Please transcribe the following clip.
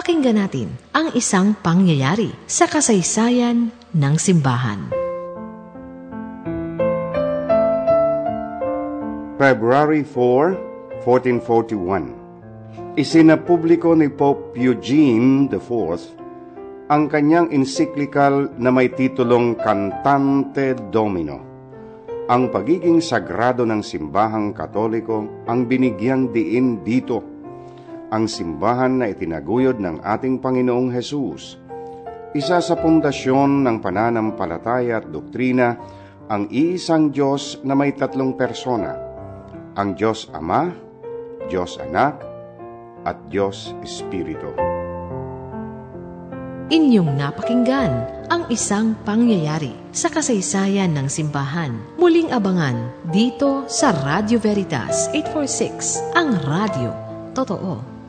Pakinggan natin ang isang pangyayari sa kasaysayan ng simbahan. February 4, 1441 Isinapubliko ni Pope Eugene IV ang kanyang encyclical na may titulong Cantante Domino. Ang pagiging sagrado ng simbahang katoliko ang binigyang diin dito. Ang simbahan na itinaguyod ng ating Panginoong Hesus. Isa sa pundasyon ng pananampalataya at doktrina ang iisang Diyos na may tatlong persona. Ang Diyos Ama, Diyos Anak, at Diyos Espiritu. Inyong napakinggan ang isang pangyayari sa kasaysayan ng simbahan. Muling abangan dito sa Radio Veritas 846, ang radio. Totoo.